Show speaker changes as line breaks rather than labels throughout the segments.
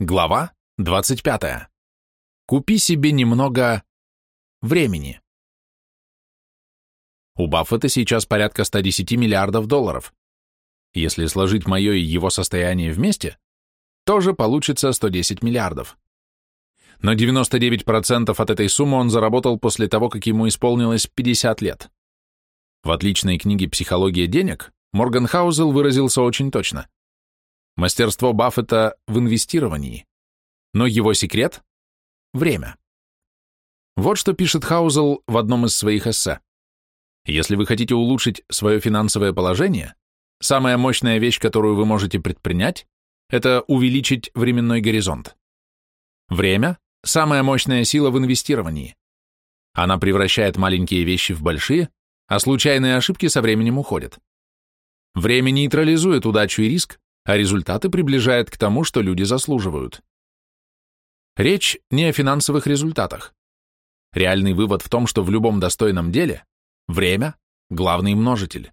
Глава 25. Купи себе немного времени. У Баффета сейчас порядка 110 миллиардов долларов. Если сложить мое и его состояние вместе, тоже получится 110 миллиардов. Но 99% от этой суммы он заработал после того, как ему исполнилось 50 лет. В отличной книге «Психология денег» Морган Хаузел выразился очень точно. Мастерство Баффета в инвестировании. Но его секрет – время. Вот что пишет Хаузел в одном из своих эссе. Если вы хотите улучшить свое финансовое положение, самая мощная вещь, которую вы можете предпринять, это увеличить временной горизонт. Время – самая мощная сила в инвестировании. Она превращает маленькие вещи в большие, а случайные ошибки со временем уходят. Время нейтрализует удачу и риск, а результаты приближает к тому, что люди заслуживают. Речь не о финансовых результатах. Реальный вывод в том, что в любом достойном деле время – главный множитель.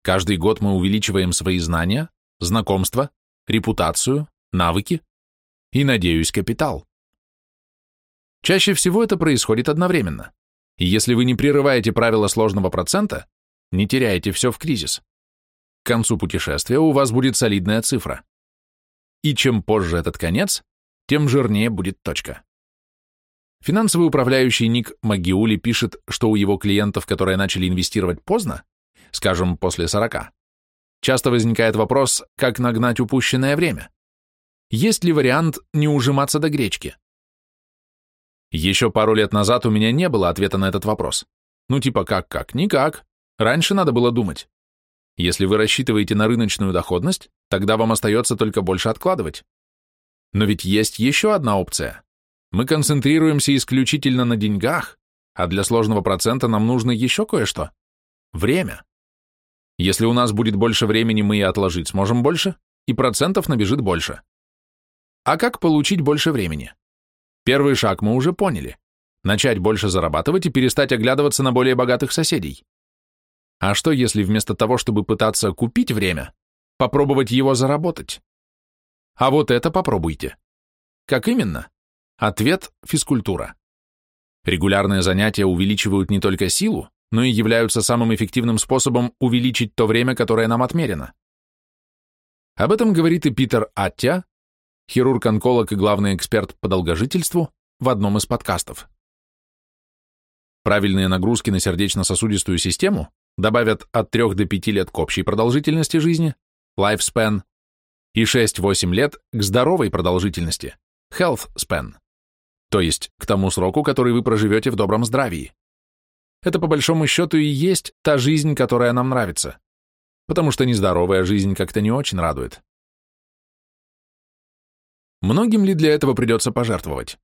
Каждый год мы увеличиваем свои знания, знакомства, репутацию, навыки и, надеюсь, капитал. Чаще всего это происходит одновременно. И если вы не прерываете правила сложного процента, не теряете все в кризис. К концу путешествия у вас будет солидная цифра. И чем позже этот конец, тем жирнее будет точка. Финансовый управляющий Ник Магиули пишет, что у его клиентов, которые начали инвестировать поздно, скажем, после 40, часто возникает вопрос, как нагнать упущенное время. Есть ли вариант не ужиматься до гречки? Еще пару лет назад у меня не было ответа на этот вопрос. Ну типа как-как? Никак. Раньше надо было думать. Если вы рассчитываете на рыночную доходность, тогда вам остается только больше откладывать. Но ведь есть еще одна опция. Мы концентрируемся исключительно на деньгах, а для сложного процента нам нужно еще кое-что. Время. Если у нас будет больше времени, мы и отложить сможем больше, и процентов набежит больше. А как получить больше времени? Первый шаг мы уже поняли. Начать больше зарабатывать и перестать оглядываться на более богатых соседей. А что, если вместо того, чтобы пытаться купить время, попробовать его заработать? А вот это попробуйте. Как именно? Ответ – физкультура. Регулярные занятия увеличивают не только силу, но и являются самым эффективным способом увеличить то время, которое нам отмерено. Об этом говорит и Питер Аття, хирург-онколог и главный эксперт по долгожительству, в одном из подкастов. Правильные нагрузки на сердечно-сосудистую систему добавят от 3 до 5 лет к общей продолжительности жизни, lifespan, и 6-8 лет к здоровой продолжительности, health span, то есть к тому сроку, который вы проживете в добром здравии. Это по большому счету и есть та жизнь, которая нам нравится, потому что нездоровая жизнь как-то не очень радует. Многим ли для этого придется пожертвовать?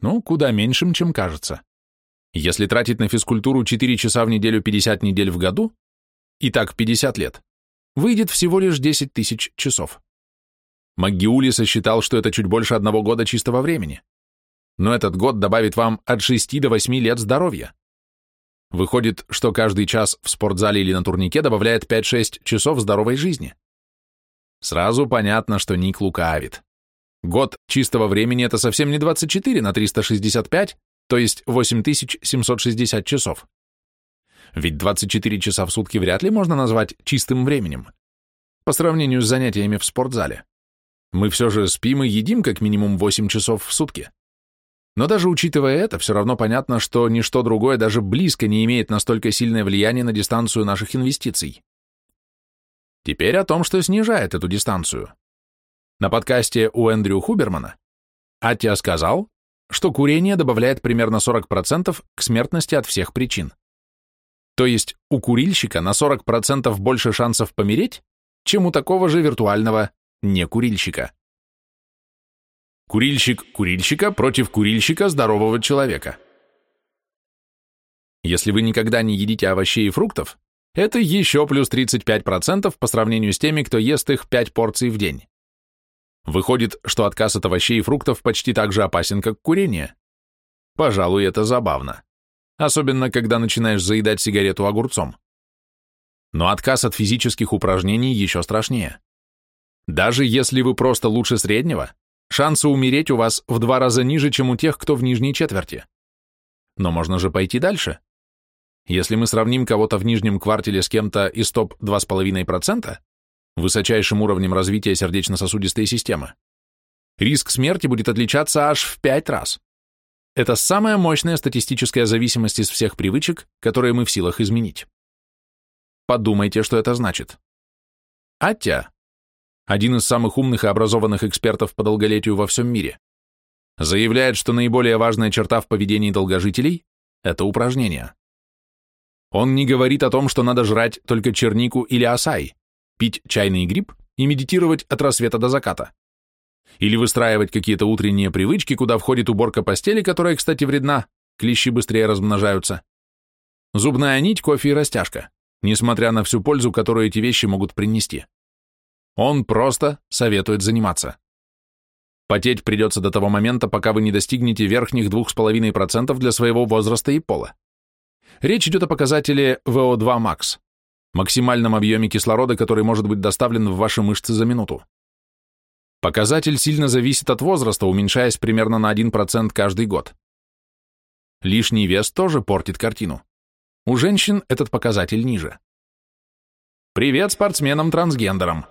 Ну, куда меньшим, чем кажется. Если тратить на физкультуру 4 часа в неделю 50 недель в году, и так 50 лет, выйдет всего лишь 10 тысяч часов. МакГиули сосчитал, что это чуть больше одного года чистого времени. Но этот год добавит вам от 6 до 8 лет здоровья. Выходит, что каждый час в спортзале или на турнике добавляет 5-6 часов здоровой жизни. Сразу понятно, что Ник лукавит. Год чистого времени – это совсем не 24 на 365, то есть 8760 часов. Ведь 24 часа в сутки вряд ли можно назвать чистым временем, по сравнению с занятиями в спортзале. Мы все же спим и едим как минимум 8 часов в сутки. Но даже учитывая это, все равно понятно, что ничто другое даже близко не имеет настолько сильное влияние на дистанцию наших инвестиций. Теперь о том, что снижает эту дистанцию. На подкасте у Эндрю Хубермана Атя сказал, что курение добавляет примерно 40% к смертности от всех причин. То есть у курильщика на 40% больше шансов помереть, чем у такого же виртуального некурильщика. Курильщик курильщика против курильщика здорового человека. Если вы никогда не едите овощей и фруктов, это еще плюс 35% по сравнению с теми, кто ест их 5 порций в день. Выходит, что отказ от овощей и фруктов почти так же опасен, как курение. Пожалуй, это забавно. Особенно, когда начинаешь заедать сигарету огурцом. Но отказ от физических упражнений еще страшнее. Даже если вы просто лучше среднего, шансы умереть у вас в два раза ниже, чем у тех, кто в нижней четверти. Но можно же пойти дальше. Если мы сравним кого-то в нижнем квартале с кем-то из топ 2,5%, высочайшим уровнем развития сердечно-сосудистой системы, риск смерти будет отличаться аж в 5 раз. Это самая мощная статистическая зависимость из всех привычек, которые мы в силах изменить. Подумайте, что это значит. Атя, один из самых умных и образованных экспертов по долголетию во всем мире, заявляет, что наиболее важная черта в поведении долгожителей – это упражнения. Он не говорит о том, что надо жрать только чернику или асай, пить чайный гриб и медитировать от рассвета до заката. Или выстраивать какие-то утренние привычки, куда входит уборка постели, которая, кстати, вредна, клещи быстрее размножаются. Зубная нить, кофе и растяжка, несмотря на всю пользу, которую эти вещи могут принести. Он просто советует заниматься. Потеть придется до того момента, пока вы не достигнете верхних 2,5% для своего возраста и пола. Речь идет о показателе VO2 max, максимальном объеме кислорода, который может быть доставлен в ваши мышцы за минуту. Показатель сильно зависит от возраста, уменьшаясь примерно на 1% каждый год. Лишний вес тоже портит картину. У женщин этот показатель ниже. Привет спортсменам-трансгендерам!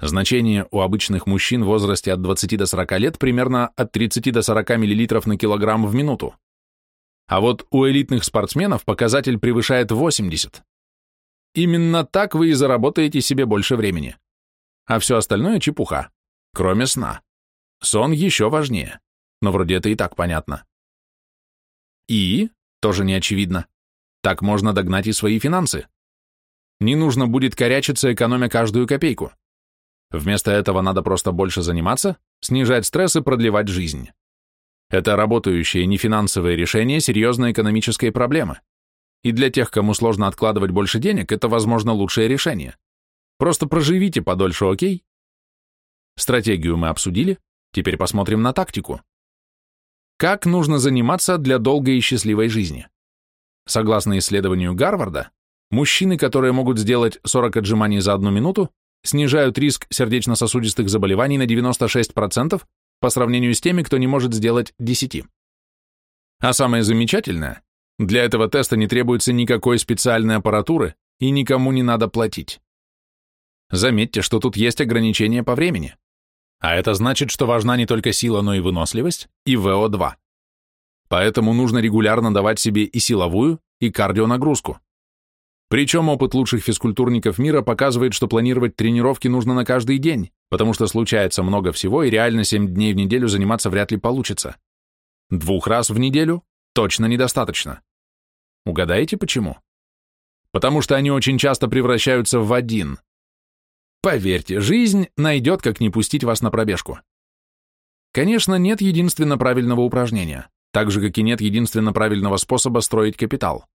Значение у обычных мужчин в возрасте от 20 до 40 лет примерно от 30 до 40 мл на килограмм в минуту. А вот у элитных спортсменов показатель превышает 80. Именно так вы и заработаете себе больше времени. А все остальное чепуха, кроме сна. Сон еще важнее, но вроде это и так понятно. И, тоже не очевидно, так можно догнать и свои финансы. Не нужно будет корячиться, экономя каждую копейку. Вместо этого надо просто больше заниматься, снижать стресс и продлевать жизнь. Это работающее нефинансовое решение серьезной экономической проблемы. И для тех, кому сложно откладывать больше денег, это, возможно, лучшее решение. Просто проживите подольше, окей? Стратегию мы обсудили, теперь посмотрим на тактику. Как нужно заниматься для долгой и счастливой жизни? Согласно исследованию Гарварда, мужчины, которые могут сделать 40 отжиманий за одну минуту, снижают риск сердечно-сосудистых заболеваний на 96% по сравнению с теми, кто не может сделать 10. А самое замечательное, для этого теста не требуется никакой специальной аппаратуры и никому не надо платить. Заметьте, что тут есть ограничения по времени. А это значит, что важна не только сила, но и выносливость, и ВО2. Поэтому нужно регулярно давать себе и силовую, и кардионагрузку. Причем опыт лучших физкультурников мира показывает, что планировать тренировки нужно на каждый день, потому что случается много всего, и реально 7 дней в неделю заниматься вряд ли получится. Двух раз в неделю точно недостаточно. Угадаете почему? Потому что они очень часто превращаются в один. Поверьте, жизнь найдет, как не пустить вас на пробежку. Конечно, нет единственно правильного упражнения, так же, как и нет единственно правильного способа строить капитал.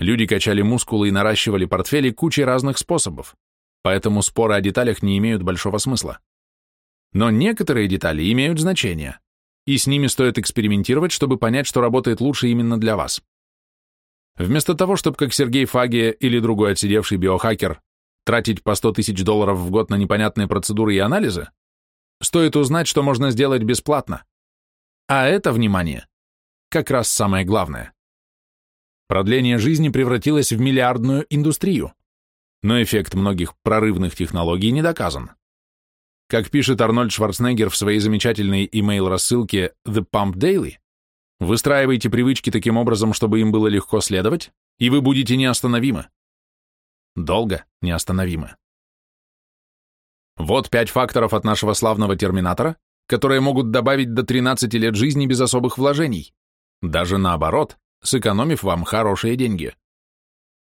Люди качали мускулы и наращивали портфели кучей разных способов, поэтому споры о деталях не имеют большого смысла. Но некоторые детали имеют значение, и с ними стоит экспериментировать, чтобы понять, что работает лучше именно для вас. Вместо того, чтобы как Сергей Фагия или другой отсидевший биохакер тратить по 100 тысяч долларов в год на непонятные процедуры и анализы, стоит узнать, что можно сделать бесплатно. А это, внимание, как раз самое главное. Продление жизни превратилось в миллиардную индустрию, но эффект многих прорывных технологий не доказан. Как пишет Арнольд Шварценеггер в своей замечательной имейл-рассылке The Pump Daily, выстраивайте привычки таким образом, чтобы им было легко следовать, и вы будете неостановимы. Долго неостановимы. Вот пять факторов от нашего славного терминатора, которые могут добавить до 13 лет жизни без особых вложений. Даже наоборот, сэкономив вам хорошие деньги.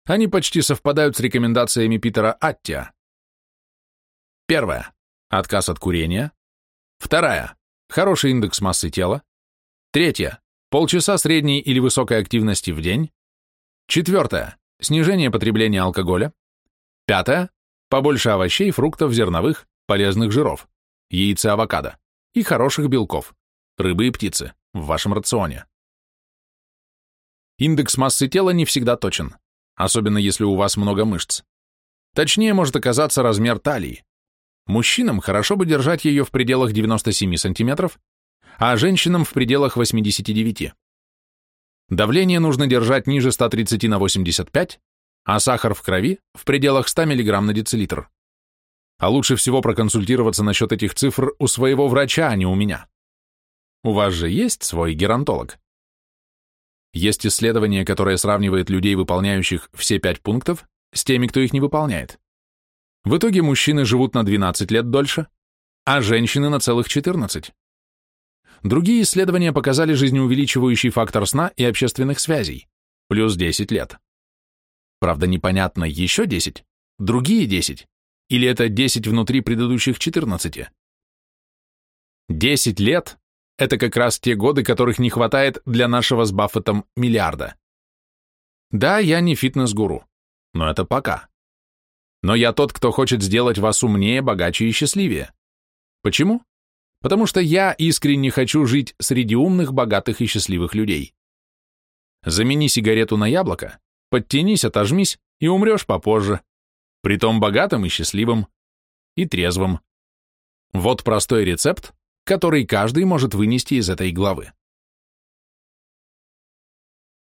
Они почти совпадают с рекомендациями Питера Аттия. Первое. Отказ от курения. Вторая. Хороший индекс массы тела. Третье. Полчаса средней или высокой активности в день. Четвертое. Снижение потребления алкоголя. Пятое. Побольше овощей, фруктов, зерновых, полезных жиров, яйца авокадо и хороших белков, рыбы и птицы в вашем рационе. Индекс массы тела не всегда точен, особенно если у вас много мышц. Точнее может оказаться размер талии. Мужчинам хорошо бы держать ее в пределах 97 см, а женщинам в пределах 89. Давление нужно держать ниже 130 на 85, а сахар в крови в пределах 100 мг на децилитр. А лучше всего проконсультироваться насчет этих цифр у своего врача, а не у меня. У вас же есть свой геронтолог? Есть исследование, которое сравнивает людей, выполняющих все пять пунктов, с теми, кто их не выполняет. В итоге мужчины живут на 12 лет дольше, а женщины на целых 14. Другие исследования показали жизнеувеличивающий фактор сна и общественных связей, плюс 10 лет. Правда, непонятно, еще 10, другие 10, или это 10 внутри предыдущих 14. 10 лет это как раз те годы, которых не хватает для нашего с Баффетом миллиарда. Да, я не фитнес-гуру, но это пока. Но я тот, кто хочет сделать вас умнее, богаче и счастливее. Почему? Потому что я искренне хочу жить среди умных, богатых и счастливых людей. Замени сигарету на яблоко, подтянись, отожмись и умрешь попозже, притом богатым и счастливым, и трезвым. Вот простой рецепт, который каждый может вынести из этой главы.